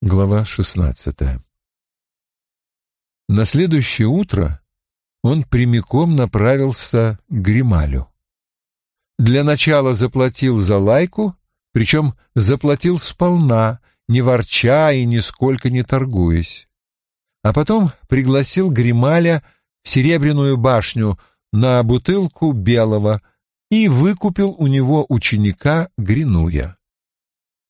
Глава шестнадцатая. На следующее утро он прямиком направился к Грималю. Для начала заплатил за лайку, причем заплатил сполна, не ворча и нисколько не торгуясь. А потом пригласил Грималя в Серебряную башню на бутылку белого и выкупил у него ученика Гринуя.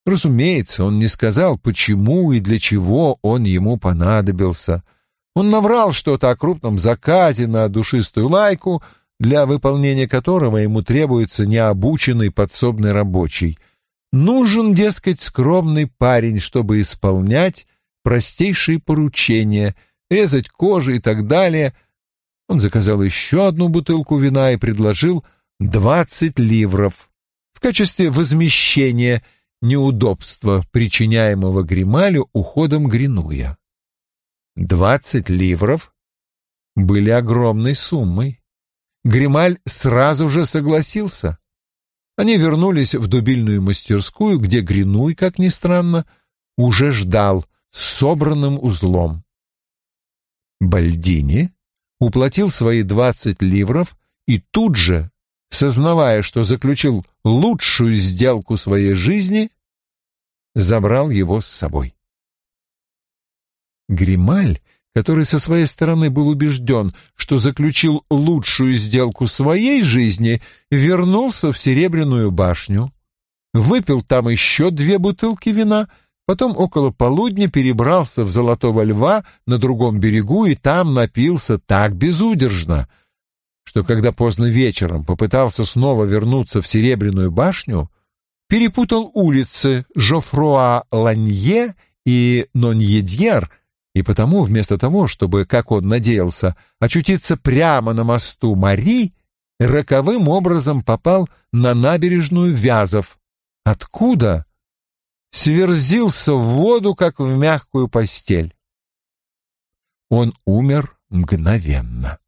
Разумеется, он не сказал, почему и для чего он ему понадобился. Он наврал что-то о крупном заказе на душистую лайку, для выполнения которого ему требуется необученный подсобный рабочий. Нужен, дескать, скромный парень, чтобы исполнять простейшие поручения, резать кожу и так далее. Он заказал еще одну бутылку вина и предложил двадцать ливров в качестве возмещения – неудобства, причиняемого Грималю уходом Гринуя. Двадцать ливров были огромной суммой. Грималь сразу же согласился. Они вернулись в дубильную мастерскую, где Гринуй, как ни странно, уже ждал с собранным узлом. Бальдини уплатил свои двадцать ливров и тут же сознавая, что заключил лучшую сделку своей жизни, забрал его с собой. Грималь, который со своей стороны был убежден, что заключил лучшую сделку своей жизни, вернулся в Серебряную башню, выпил там еще две бутылки вина, потом около полудня перебрался в Золотого Льва на другом берегу и там напился так безудержно — что когда поздно вечером попытался снова вернуться в Серебряную башню, перепутал улицы Жофруа-Ланье и Ноньедьер, и потому вместо того, чтобы, как он надеялся, очутиться прямо на мосту Мари, роковым образом попал на набережную Вязов, откуда сверзился в воду, как в мягкую постель. Он умер мгновенно.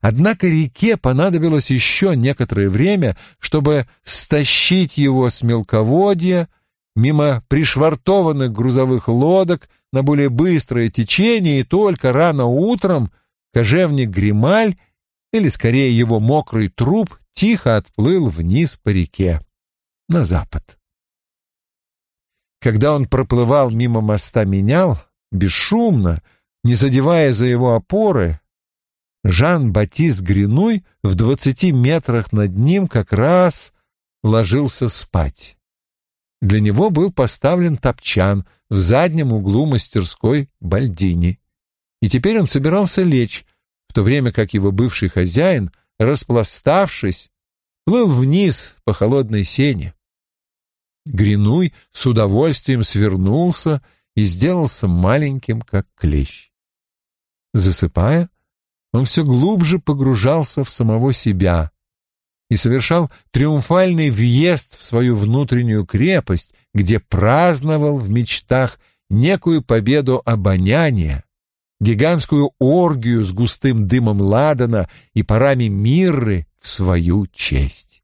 Однако реке понадобилось еще некоторое время, чтобы стащить его с мелководья, мимо пришвартованных грузовых лодок на более быстрое течение, и только рано утром кожевник Грималь, или скорее его мокрый труп, тихо отплыл вниз по реке, на запад. Когда он проплывал мимо моста Менял, бесшумно, не задевая за его опоры, Жан-Батист Гринуй в двадцати метрах над ним как раз ложился спать. Для него был поставлен топчан в заднем углу мастерской Бальдини. И теперь он собирался лечь, в то время как его бывший хозяин, распластавшись, плыл вниз по холодной сене. Гринуй с удовольствием свернулся и сделался маленьким, как клещ. Засыпая, он все глубже погружался в самого себя и совершал триумфальный въезд в свою внутреннюю крепость, где праздновал в мечтах некую победу обоняния, гигантскую оргию с густым дымом ладана и парами мирры в свою честь.